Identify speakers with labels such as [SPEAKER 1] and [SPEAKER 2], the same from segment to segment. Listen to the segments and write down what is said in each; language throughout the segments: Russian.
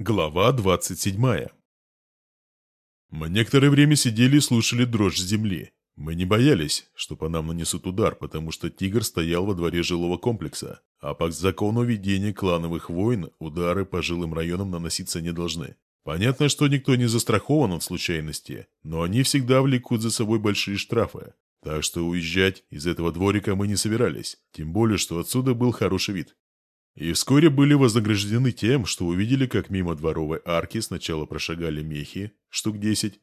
[SPEAKER 1] Глава 27 Мы некоторое время сидели и слушали дрожь земли. Мы не боялись, что по нам нанесут удар, потому что «Тигр» стоял во дворе жилого комплекса, а по закону ведения клановых войн удары по жилым районам наноситься не должны. Понятно, что никто не застрахован от случайности, но они всегда влекут за собой большие штрафы. Так что уезжать из этого дворика мы не собирались, тем более, что отсюда был хороший вид. И вскоре были вознаграждены тем, что увидели, как мимо дворовой арки сначала прошагали мехи, штук десять,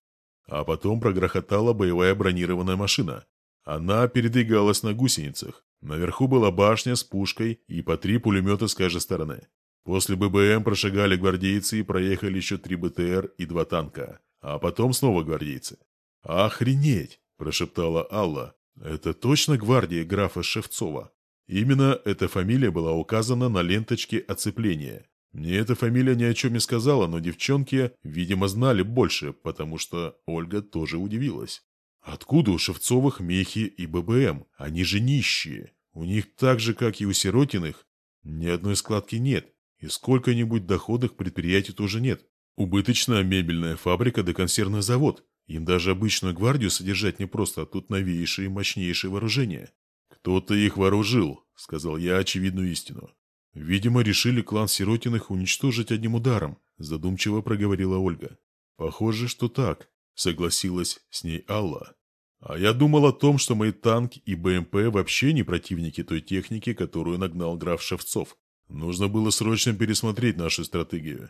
[SPEAKER 1] а потом прогрохотала боевая бронированная машина. Она передвигалась на гусеницах. Наверху была башня с пушкой и по три пулемета с каждой стороны. После ББМ прошагали гвардейцы и проехали еще три БТР и два танка, а потом снова гвардейцы. «Охренеть!» – прошептала Алла. «Это точно гвардия графа Шевцова?» Именно эта фамилия была указана на ленточке оцепления. Мне эта фамилия ни о чем не сказала, но девчонки, видимо, знали больше, потому что Ольга тоже удивилась. Откуда у Шевцовых мехи и ББМ? Они же нищие. У них так же, как и у Сиротиных, ни одной складки нет, и сколько-нибудь доходных предприятий тоже нет. Убыточная мебельная фабрика да консервный завод. Им даже обычную гвардию содержать непросто, а тут новейшее и мощнейшее вооружение. «Кто-то их вооружил», — сказал я очевидную истину. «Видимо, решили клан Сиротиных уничтожить одним ударом», — задумчиво проговорила Ольга. «Похоже, что так», — согласилась с ней Алла. «А я думал о том, что мои танки и БМП вообще не противники той техники, которую нагнал граф Шевцов. Нужно было срочно пересмотреть нашу стратегию.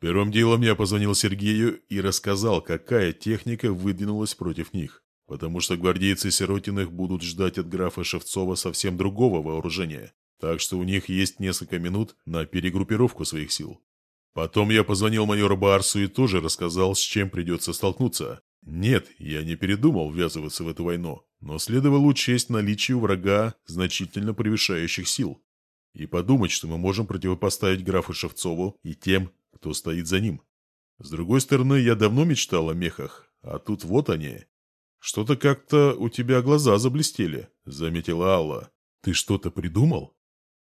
[SPEAKER 1] Первым делом я позвонил Сергею и рассказал, какая техника выдвинулась против них потому что гвардейцы Сиротиных будут ждать от графа Шевцова совсем другого вооружения, так что у них есть несколько минут на перегруппировку своих сил. Потом я позвонил майору Барсу и тоже рассказал, с чем придется столкнуться. Нет, я не передумал ввязываться в эту войну, но следовало учесть наличие у врага значительно превышающих сил. И подумать, что мы можем противопоставить графу Шевцову и тем, кто стоит за ним. С другой стороны, я давно мечтал о мехах, а тут вот они, «Что-то как-то у тебя глаза заблестели», — заметила Алла. «Ты что-то придумал?»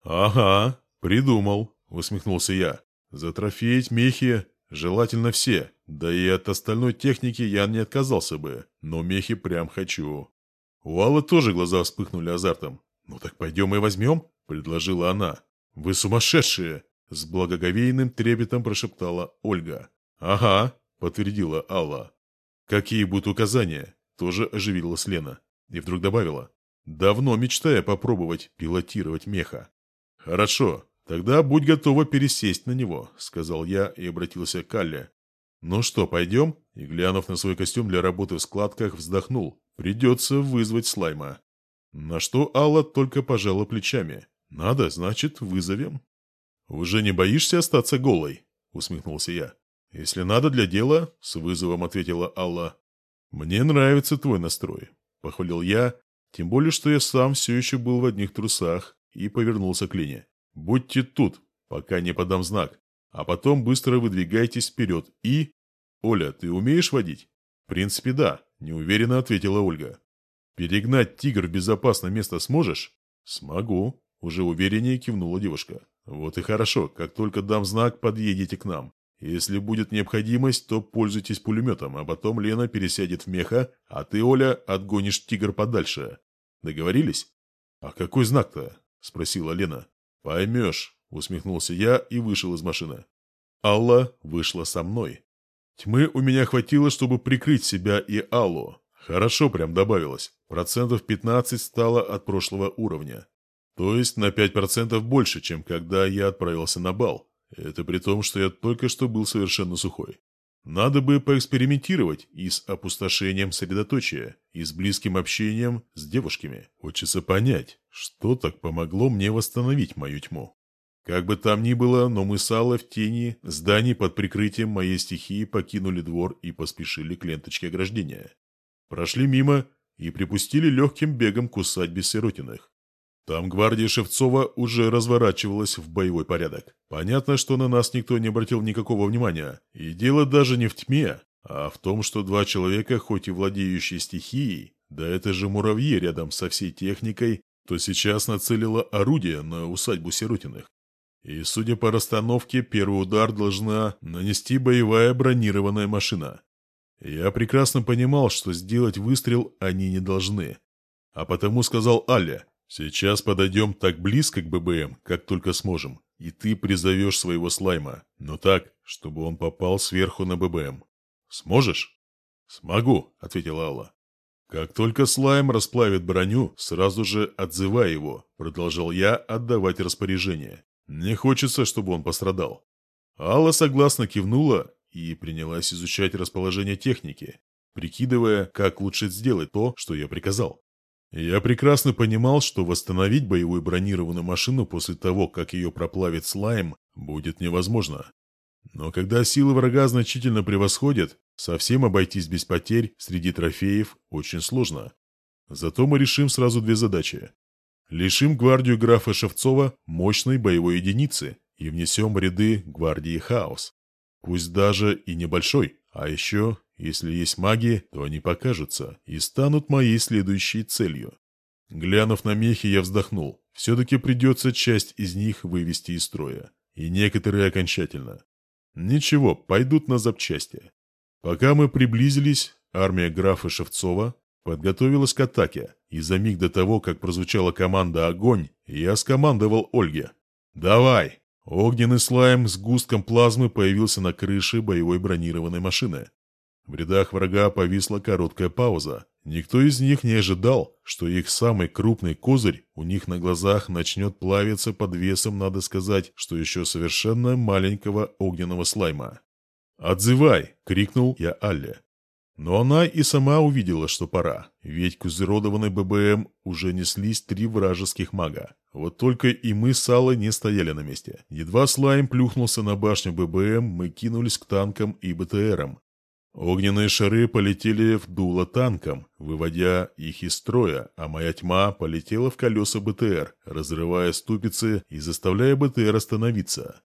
[SPEAKER 1] «Ага, придумал», — усмехнулся я. «Затрофеять мехи желательно все, да и от остальной техники я не отказался бы, но мехи прям хочу». У Аллы тоже глаза вспыхнули азартом. «Ну так пойдем и возьмем», — предложила она. «Вы сумасшедшие!» — с благоговейным трепетом прошептала Ольга. «Ага», — подтвердила Алла. «Какие будут указания?» Тоже оживилась Лена. И вдруг добавила. «Давно мечтая попробовать пилотировать меха». «Хорошо, тогда будь готова пересесть на него», — сказал я и обратился к Калле. «Ну что, пойдем?» И, глянув на свой костюм для работы в складках, вздохнул. «Придется вызвать слайма». На что Алла только пожала плечами. «Надо, значит, вызовем». «Уже не боишься остаться голой?» — усмехнулся я. «Если надо для дела», — с вызовом ответила Алла. «Мне нравится твой настрой», — похвалил я, тем более, что я сам все еще был в одних трусах и повернулся к Лене. «Будьте тут, пока не подам знак, а потом быстро выдвигайтесь вперед и...» «Оля, ты умеешь водить?» «В принципе, да», — неуверенно ответила Ольга. «Перегнать тигр в безопасное место сможешь?» «Смогу», — уже увереннее кивнула девушка. «Вот и хорошо, как только дам знак, подъедете к нам. Если будет необходимость, то пользуйтесь пулеметом, а потом Лена пересядет в меха, а ты, Оля, отгонишь тигр подальше. Договорились? А какой знак-то? Спросила Лена. Поймешь, усмехнулся я и вышел из машины. Алла вышла со мной. Тьмы у меня хватило, чтобы прикрыть себя и Аллу. Хорошо прям добавилось. Процентов 15 стало от прошлого уровня. То есть на 5% больше, чем когда я отправился на бал. Это при том, что я только что был совершенно сухой. Надо бы поэкспериментировать и с опустошением средоточия, и с близким общением с девушками. Хочется понять, что так помогло мне восстановить мою тьму. Как бы там ни было, но мы с Аллой в тени зданий под прикрытием моей стихии покинули двор и поспешили к ленточке ограждения. Прошли мимо и припустили легким бегом к усадьбе Сиротиных. Там гвардия Шевцова уже разворачивалась в боевой порядок. Понятно, что на нас никто не обратил никакого внимания. И дело даже не в тьме, а в том, что два человека, хоть и владеющие стихией, да это же муравьи рядом со всей техникой, то сейчас нацелило орудие на усадьбу Сиротиных. И, судя по расстановке, первый удар должна нанести боевая бронированная машина. Я прекрасно понимал, что сделать выстрел они не должны. А потому сказал Аля, сейчас подойдем так близко к ББМ, как только сможем, и ты призовешь своего слайма, но так, чтобы он попал сверху на ББМ. Сможешь? Смогу, ответила Алла. Как только слайм расплавит броню, сразу же отзывай его, продолжал я отдавать распоряжение. Не хочется, чтобы он пострадал. Алла согласно кивнула и принялась изучать расположение техники, прикидывая, как лучше сделать то, что я приказал. Я прекрасно понимал, что восстановить боевую бронированную машину после того, как ее проплавит слайм, будет невозможно. Но когда силы врага значительно превосходят, совсем обойтись без потерь среди трофеев очень сложно. Зато мы решим сразу две задачи. Лишим гвардию графа Шевцова мощной боевой единицы и внесем ряды гвардии хаос. Пусть даже и небольшой, а еще, если есть маги, то они покажутся и станут моей следующей целью. Глянув на мехи, я вздохнул. Все-таки придется часть из них вывести из строя. И некоторые окончательно. Ничего, пойдут на запчасти. Пока мы приблизились, армия графа Шевцова подготовилась к атаке, и за миг до того, как прозвучала команда «Огонь», я скомандовал Ольге. «Давай!» Огненный слайм с густком плазмы появился на крыше боевой бронированной машины. В рядах врага повисла короткая пауза. Никто из них не ожидал, что их самый крупный козырь у них на глазах начнет плавиться под весом, надо сказать, что еще совершенно маленького огненного слайма. «Отзывай!» — крикнул я Алле. Но она и сама увидела, что пора, ведь к изуродованной ББМ уже неслись три вражеских мага. Вот только и мы с Аллой не стояли на месте. Едва слайм плюхнулся на башню ББМ, мы кинулись к танкам и БТРам. Огненные шары полетели в дуло танкам, выводя их из строя, а моя тьма полетела в колеса БТР, разрывая ступицы и заставляя БТР остановиться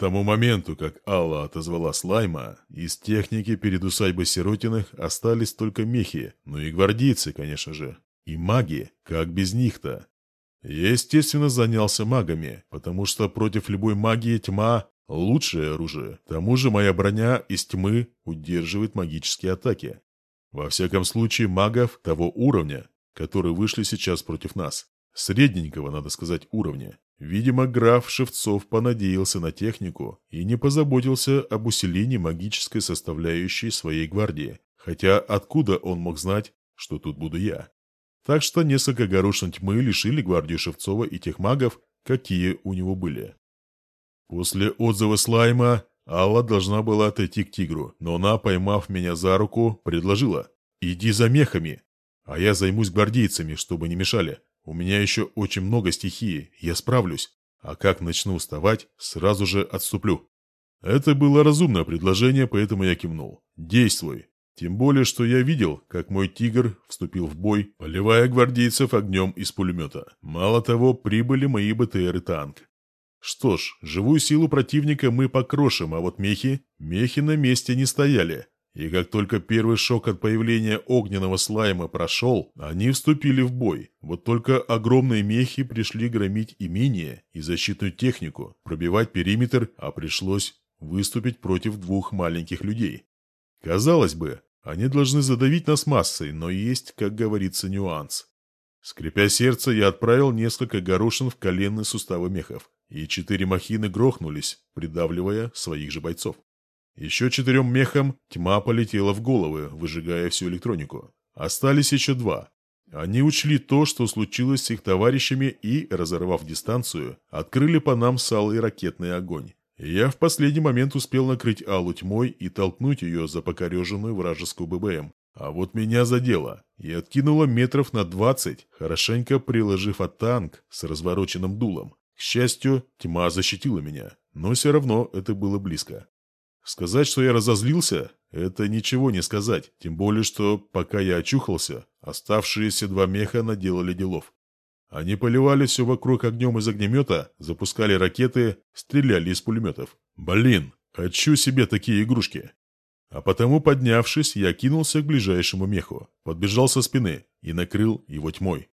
[SPEAKER 1] тому моменту, как Алла отозвала слайма, из техники перед усадьбой Сиротиных остались только мехи, ну и гвардейцы, конечно же. И маги, как без них-то? Я, естественно, занялся магами, потому что против любой магии тьма – лучшее оружие. К тому же моя броня из тьмы удерживает магические атаки. Во всяком случае, магов того уровня, которые вышли сейчас против нас. Средненького, надо сказать, уровня. Видимо, граф Шевцов понадеялся на технику и не позаботился об усилении магической составляющей своей гвардии, хотя откуда он мог знать, что тут буду я? Так что несколько горошин тьмы лишили гвардию Шевцова и тех магов, какие у него были. После отзыва слайма Алла должна была отойти к тигру, но она, поймав меня за руку, предложила «Иди за мехами, а я займусь гвардейцами, чтобы не мешали. У меня еще очень много стихии, я справлюсь. А как начну уставать, сразу же отступлю. Это было разумное предложение, поэтому я кивнул. Действуй. Тем более, что я видел, как мой «Тигр» вступил в бой, поливая гвардейцев огнем из пулемета. Мало того, прибыли мои БТР и танк. Что ж, живую силу противника мы покрошим, а вот мехи... Мехи на месте не стояли. И как только первый шок от появления огненного слайма прошел, они вступили в бой. Вот только огромные мехи пришли громить имение и защитную технику, пробивать периметр, а пришлось выступить против двух маленьких людей. Казалось бы, они должны задавить нас массой, но есть, как говорится, нюанс. Скрипя сердце, я отправил несколько горошин в коленные суставы мехов, и четыре махины грохнулись, придавливая своих же бойцов. Еще четырем мехам тьма полетела в головы, выжигая всю электронику. Остались еще два. Они учли то, что случилось с их товарищами и, разорвав дистанцию, открыли по нам с Аллой ракетный огонь. Я в последний момент успел накрыть Аллу тьмой и толкнуть ее за покореженную вражескую ББМ. А вот меня задело и откинуло метров на двадцать, хорошенько приложив от танк с развороченным дулом. К счастью, тьма защитила меня, но все равно это было близко. Сказать, что я разозлился, это ничего не сказать, тем более, что, пока я очухался, оставшиеся два меха наделали делов. Они поливали все вокруг огнем из огнемета, запускали ракеты, стреляли из пулеметов. Блин, хочу себе такие игрушки. А потому, поднявшись, я кинулся к ближайшему меху, подбежал со спины и накрыл его тьмой.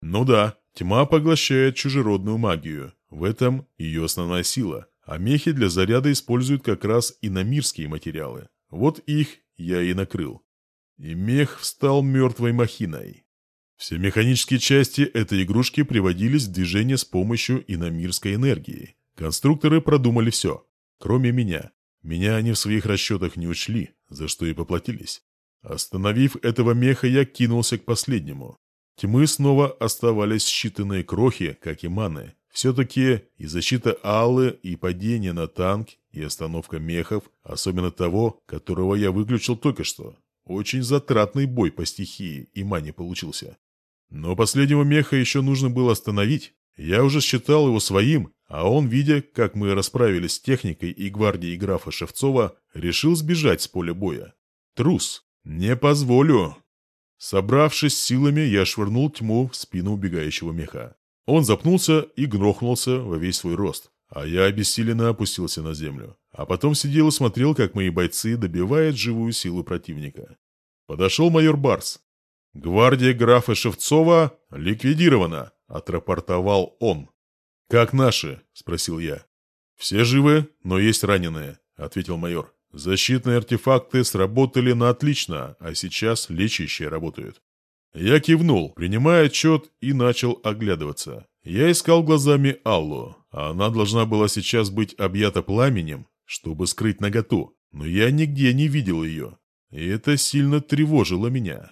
[SPEAKER 1] Ну да, тьма поглощает чужеродную магию. В этом ее основная сила. А мехи для заряда используют как раз иномирские материалы. Вот их я и накрыл. И мех встал мертвой махиной. Все механические части этой игрушки приводились в движение с помощью иномирской энергии. Конструкторы продумали все, кроме меня. Меня они в своих расчетах не учли, за что и поплатились. Остановив этого меха, я кинулся к последнему. Тьмы снова оставались считанные крохи, как и маны. Все-таки и защита Аллы, и падение на танк, и остановка мехов, особенно того, которого я выключил только что. Очень затратный бой по стихии и мане получился. Но последнего меха еще нужно было остановить. Я уже считал его своим, а он, видя, как мы расправились с техникой и гвардией графа Шевцова, решил сбежать с поля боя. Трус. Не позволю. Собравшись силами, я швырнул тьму в спину убегающего меха. Он запнулся и грохнулся во весь свой рост, а я обессиленно опустился на землю. А потом сидел и смотрел, как мои бойцы добивают живую силу противника. Подошел майор Барс. «Гвардия графа Шевцова ликвидирована», — отрапортовал он. «Как наши?» — спросил я. «Все живы, но есть раненые», — ответил майор. «Защитные артефакты сработали на отлично, а сейчас лечащие работают». Я кивнул, принимая отчет, и начал оглядываться. Я искал глазами Аллу, она должна была сейчас быть объята пламенем, чтобы скрыть наготу, но я нигде не видел ее. И это сильно тревожило меня.